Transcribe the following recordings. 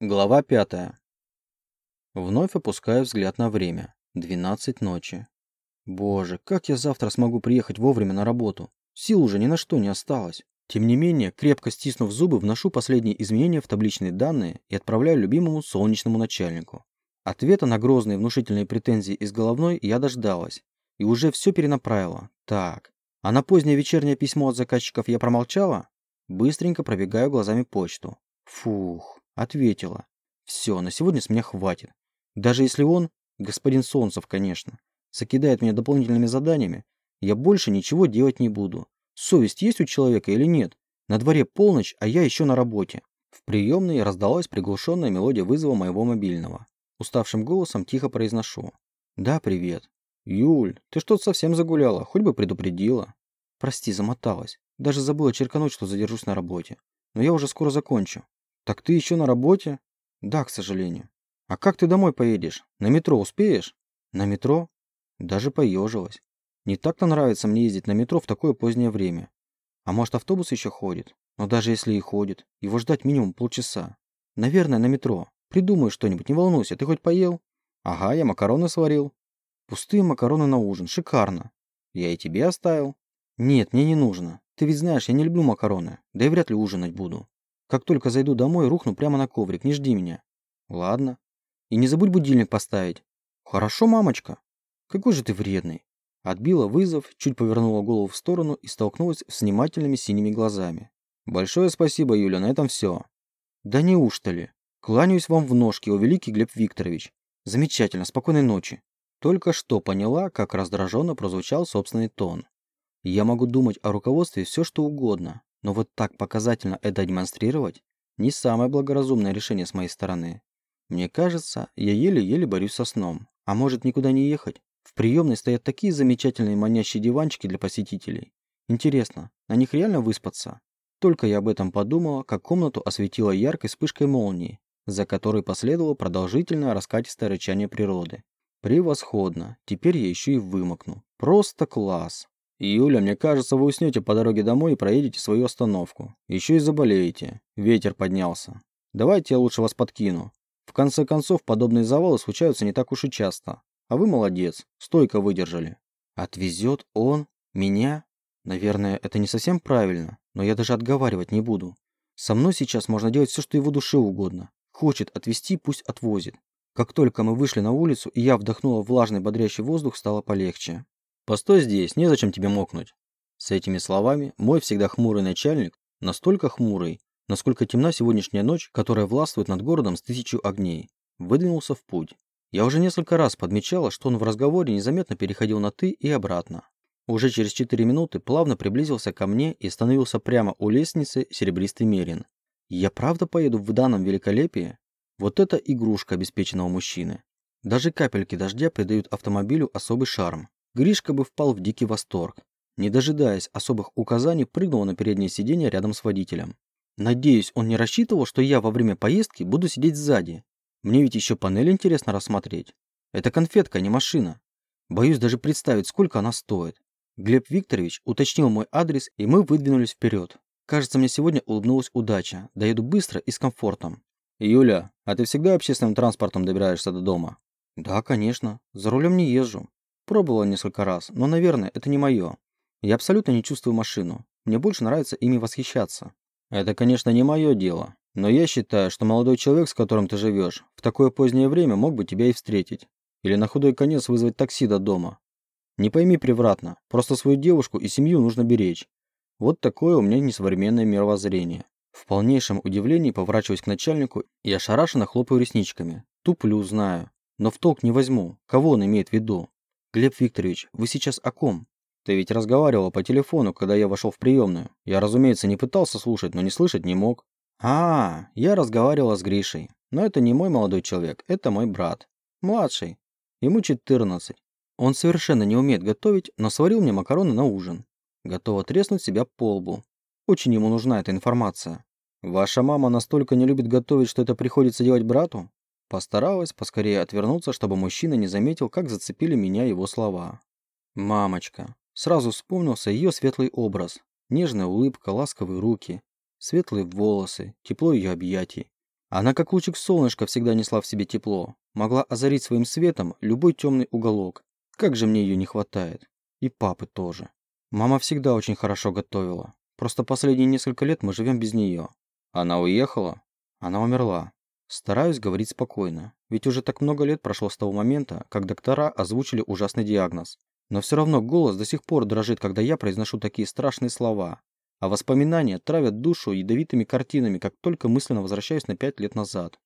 Глава пятая. Вновь опускаю взгляд на время. 12 ночи. Боже, как я завтра смогу приехать вовремя на работу? Сил уже ни на что не осталось. Тем не менее, крепко стиснув зубы, вношу последние изменения в табличные данные и отправляю любимому солнечному начальнику. Ответа на грозные внушительные претензии из головной я дождалась. И уже все перенаправила. Так. А на позднее вечернее письмо от заказчиков я промолчала? Быстренько пробегаю глазами почту. Фух. Ответила. Все, на сегодня с меня хватит. Даже если он, господин Солнцев, конечно, закидает меня дополнительными заданиями, я больше ничего делать не буду. Совесть есть у человека или нет? На дворе полночь, а я еще на работе. В приемной раздалась приглушенная мелодия вызова моего мобильного. Уставшим голосом тихо произношу. «Да, привет». «Юль, ты что-то совсем загуляла, хоть бы предупредила». «Прости, замоталась. Даже забыла черкануть, что задержусь на работе. Но я уже скоро закончу. «Так ты еще на работе?» «Да, к сожалению». «А как ты домой поедешь? На метро успеешь?» «На метро?» Даже поежилась. Не так-то нравится мне ездить на метро в такое позднее время. А может автобус еще ходит? Но даже если и ходит, его ждать минимум полчаса. Наверное, на метро. Придумаю что-нибудь, не волнуйся. Ты хоть поел? Ага, я макароны сварил. Пустые макароны на ужин. Шикарно. Я и тебе оставил. Нет, мне не нужно. Ты ведь знаешь, я не люблю макароны. Да и вряд ли ужинать буду. Как только зайду домой, рухну прямо на коврик, не жди меня. Ладно. И не забудь будильник поставить. Хорошо, мамочка. Какой же ты вредный. Отбила вызов, чуть повернула голову в сторону и столкнулась с внимательными синими глазами. Большое спасибо, Юля, на этом все. Да неужто ли? Кланяюсь вам в ножки, о великий Глеб Викторович. Замечательно, спокойной ночи. Только что поняла, как раздраженно прозвучал собственный тон. Я могу думать о руководстве все, что угодно, но вот так показательно это демонстрировать не самое благоразумное решение с моей стороны. Мне кажется, я еле-еле борюсь со сном. А может никуда не ехать? В приемной стоят такие замечательные манящие диванчики для посетителей. Интересно, на них реально выспаться? Только я об этом подумала, как комнату осветила яркой вспышкой молнии, за которой последовало продолжительное раскатистое рычание природы. Превосходно. Теперь я еще и вымокну. Просто класс. «Юля, мне кажется, вы уснете по дороге домой и проедете свою остановку. Еще и заболеете. Ветер поднялся. Давайте я лучше вас подкину. В конце концов, подобные завалы случаются не так уж и часто. А вы молодец, стойко выдержали». «Отвезет он? Меня?» Наверное, это не совсем правильно, но я даже отговаривать не буду. Со мной сейчас можно делать все, что его душе угодно. Хочет отвезти, пусть отвозит. Как только мы вышли на улицу, и я вдохнула влажный бодрящий воздух, стало полегче. Постой здесь, незачем тебе мокнуть. С этими словами мой всегда хмурый начальник, настолько хмурый, насколько темна сегодняшняя ночь, которая властвует над городом с тысячу огней, выдвинулся в путь. Я уже несколько раз подмечала, что он в разговоре незаметно переходил на «ты» и обратно. Уже через 4 минуты плавно приблизился ко мне и остановился прямо у лестницы серебристый мерин. Я правда поеду в данном великолепии? Вот это игрушка обеспеченного мужчины. Даже капельки дождя придают автомобилю особый шарм. Гришка бы впал в дикий восторг. Не дожидаясь особых указаний, прыгнул на переднее сиденье рядом с водителем. Надеюсь, он не рассчитывал, что я во время поездки буду сидеть сзади. Мне ведь еще панель интересно рассмотреть. Это конфетка, а не машина. Боюсь даже представить, сколько она стоит. Глеб Викторович уточнил мой адрес, и мы выдвинулись вперед. Кажется, мне сегодня улыбнулась удача. Доеду быстро и с комфортом. «Юля, а ты всегда общественным транспортом добираешься до дома?» «Да, конечно. За рулем не езжу. Пробовала несколько раз, но, наверное, это не мое. Я абсолютно не чувствую машину. Мне больше нравится ими восхищаться. Это, конечно, не мое дело. Но я считаю, что молодой человек, с которым ты живешь, в такое позднее время мог бы тебя и встретить. Или на худой конец вызвать такси до дома. Не пойми превратно. Просто свою девушку и семью нужно беречь. Вот такое у меня несовременное мировоззрение. В полнейшем удивлении поворачиваюсь к начальнику и ошарашенно хлопаю ресничками. Туплю, знаю. Но в толк не возьму. Кого он имеет в виду? «Глеб Викторович, вы сейчас о ком?» «Ты ведь разговаривала по телефону, когда я вошел в приемную. Я, разумеется, не пытался слушать, но не слышать не мог». «А, я разговаривала с Гришей. Но это не мой молодой человек, это мой брат. Младший. Ему 14. Он совершенно не умеет готовить, но сварил мне макароны на ужин. Готова треснуть себя по лбу. Очень ему нужна эта информация. Ваша мама настолько не любит готовить, что это приходится делать брату? Постаралась поскорее отвернуться, чтобы мужчина не заметил, как зацепили меня его слова. «Мамочка». Сразу вспомнился ее светлый образ. Нежная улыбка, ласковые руки, светлые волосы, тепло ее объятий. Она, как лучик солнышка, всегда несла в себе тепло, могла озарить своим светом любой темный уголок. Как же мне ее не хватает. И папы тоже. Мама всегда очень хорошо готовила. Просто последние несколько лет мы живем без нее. Она уехала? Она умерла. Стараюсь говорить спокойно, ведь уже так много лет прошло с того момента, как доктора озвучили ужасный диагноз. Но все равно голос до сих пор дрожит, когда я произношу такие страшные слова. А воспоминания травят душу ядовитыми картинами, как только мысленно возвращаюсь на пять лет назад.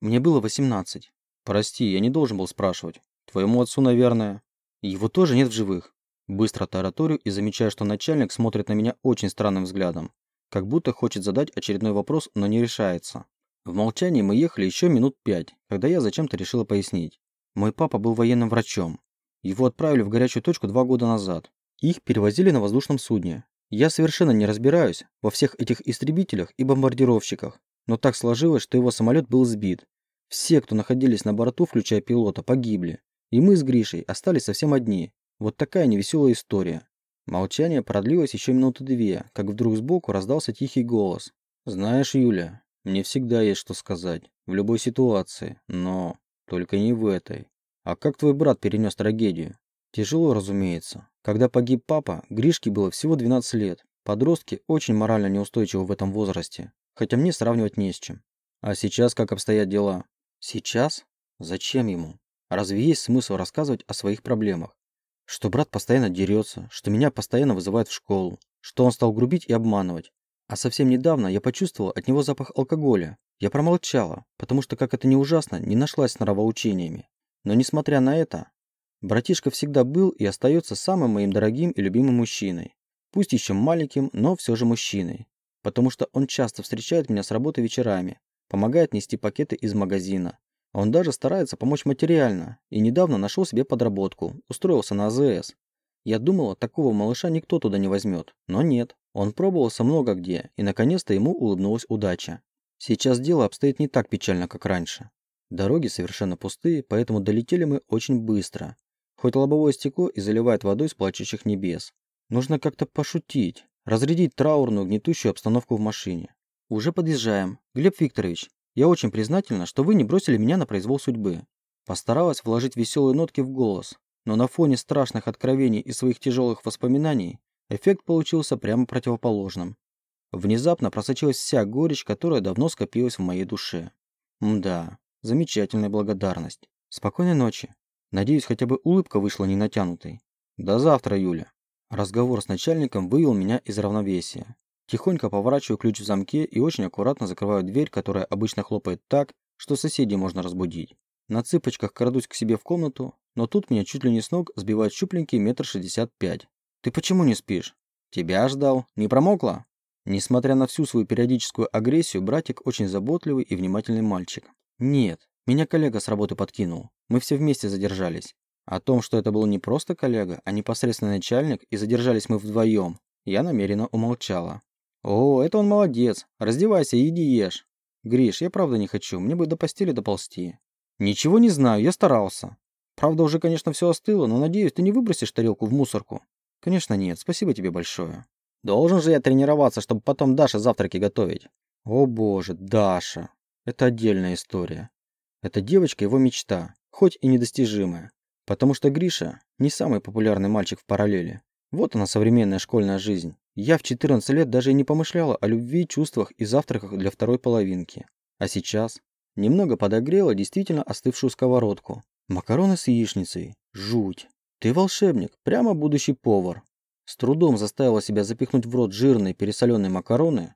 Мне было 18. Прости, я не должен был спрашивать. Твоему отцу, наверное. Его тоже нет в живых. Быстро тараторю и замечаю, что начальник смотрит на меня очень странным взглядом. Как будто хочет задать очередной вопрос, но не решается. В молчании мы ехали еще минут пять, когда я зачем-то решила пояснить. Мой папа был военным врачом. Его отправили в горячую точку два года назад. Их перевозили на воздушном судне. Я совершенно не разбираюсь во всех этих истребителях и бомбардировщиках, но так сложилось, что его самолет был сбит. Все, кто находились на борту, включая пилота, погибли. И мы с Гришей остались совсем одни. Вот такая невеселая история. Молчание продлилось еще минуты две, как вдруг сбоку раздался тихий голос. «Знаешь, Юля, мне всегда есть что сказать, в любой ситуации, но только не в этой. А как твой брат перенес трагедию? Тяжело, разумеется. Когда погиб папа, Гришке было всего 12 лет. Подростки очень морально неустойчивы в этом возрасте, хотя мне сравнивать не с чем. А сейчас как обстоят дела? Сейчас? Зачем ему? Разве есть смысл рассказывать о своих проблемах? Что брат постоянно дерется, что меня постоянно вызывают в школу, что он стал грубить и обманывать, а совсем недавно я почувствовала от него запах алкоголя. Я промолчала, потому что, как это ни ужасно, не нашлась с нравоучениями. Но несмотря на это, братишка всегда был и остается самым моим дорогим и любимым мужчиной. Пусть еще маленьким, но все же мужчиной. Потому что он часто встречает меня с работы вечерами, помогает нести пакеты из магазина. Он даже старается помочь материально и недавно нашел себе подработку, устроился на АЗС. Я думала, такого малыша никто туда не возьмет, но нет. Он пробовался много где, и наконец-то ему улыбнулась удача. Сейчас дело обстоит не так печально, как раньше. Дороги совершенно пустые, поэтому долетели мы очень быстро. Хоть лобовое стекло и заливает водой с плачущих небес. Нужно как-то пошутить, разрядить траурную, гнетущую обстановку в машине. Уже подъезжаем. Глеб Викторович, я очень признательна, что вы не бросили меня на произвол судьбы. Постаралась вложить веселые нотки в голос, но на фоне страшных откровений и своих тяжелых воспоминаний Эффект получился прямо противоположным. Внезапно просочилась вся горечь, которая давно скопилась в моей душе. Мда, замечательная благодарность. Спокойной ночи. Надеюсь, хотя бы улыбка вышла не натянутой. До завтра, Юля. Разговор с начальником вывел меня из равновесия. Тихонько поворачиваю ключ в замке и очень аккуратно закрываю дверь, которая обычно хлопает так, что соседей можно разбудить. На цыпочках крадусь к себе в комнату, но тут меня чуть ли не с ног сбивает щупленький метр шестьдесят пять. «Ты почему не спишь?» «Тебя ждал. Не промокла?» Несмотря на всю свою периодическую агрессию, братик очень заботливый и внимательный мальчик. «Нет, меня коллега с работы подкинул. Мы все вместе задержались. О том, что это был не просто коллега, а непосредственно начальник, и задержались мы вдвоем, я намеренно умолчала. «О, это он молодец. Раздевайся и иди ешь». «Гриш, я правда не хочу. Мне бы до постели доползти». «Ничего не знаю. Я старался. Правда, уже, конечно, все остыло, но надеюсь, ты не выбросишь тарелку в мусорку. Конечно нет, спасибо тебе большое. Должен же я тренироваться, чтобы потом Даше завтраки готовить. О боже, Даша. Это отдельная история. Эта девочка его мечта, хоть и недостижимая. Потому что Гриша не самый популярный мальчик в параллели. Вот она современная школьная жизнь. Я в 14 лет даже и не помышляла о любви, чувствах и завтраках для второй половинки. А сейчас немного подогрела действительно остывшую сковородку. Макароны с яичницей. Жуть. Ты волшебник, прямо будущий повар. С трудом заставила себя запихнуть в рот жирные пересоленные макароны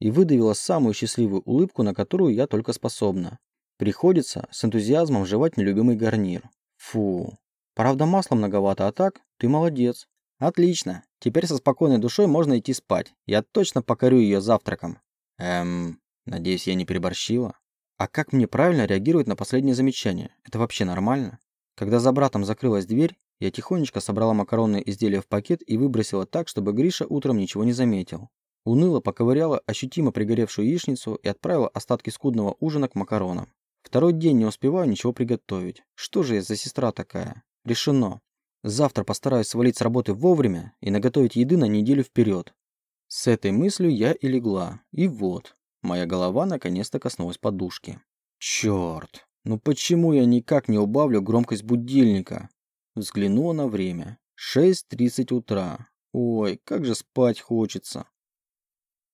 и выдавила самую счастливую улыбку, на которую я только способна. Приходится с энтузиазмом жевать нелюбимый гарнир. Фу. Правда, масла многовато, а так ты молодец. Отлично. Теперь со спокойной душой можно идти спать. Я точно покорю ее завтраком. Эм, надеюсь, я не переборщила. А как мне правильно реагировать на последнее замечание? Это вообще нормально? Когда за братом закрылась дверь, я тихонечко собрала макаронные изделия в пакет и выбросила так, чтобы Гриша утром ничего не заметил. Уныло поковыряла ощутимо пригоревшую яичницу и отправила остатки скудного ужина к макаронам. Второй день не успеваю ничего приготовить. Что же я за сестра такая? Решено. Завтра постараюсь свалить с работы вовремя и наготовить еды на неделю вперед. С этой мыслью я и легла. И вот. Моя голова наконец-то коснулась подушки. Черт, ну почему я никак не убавлю громкость будильника? Взглянула на время. 6.30 утра. Ой, как же спать хочется.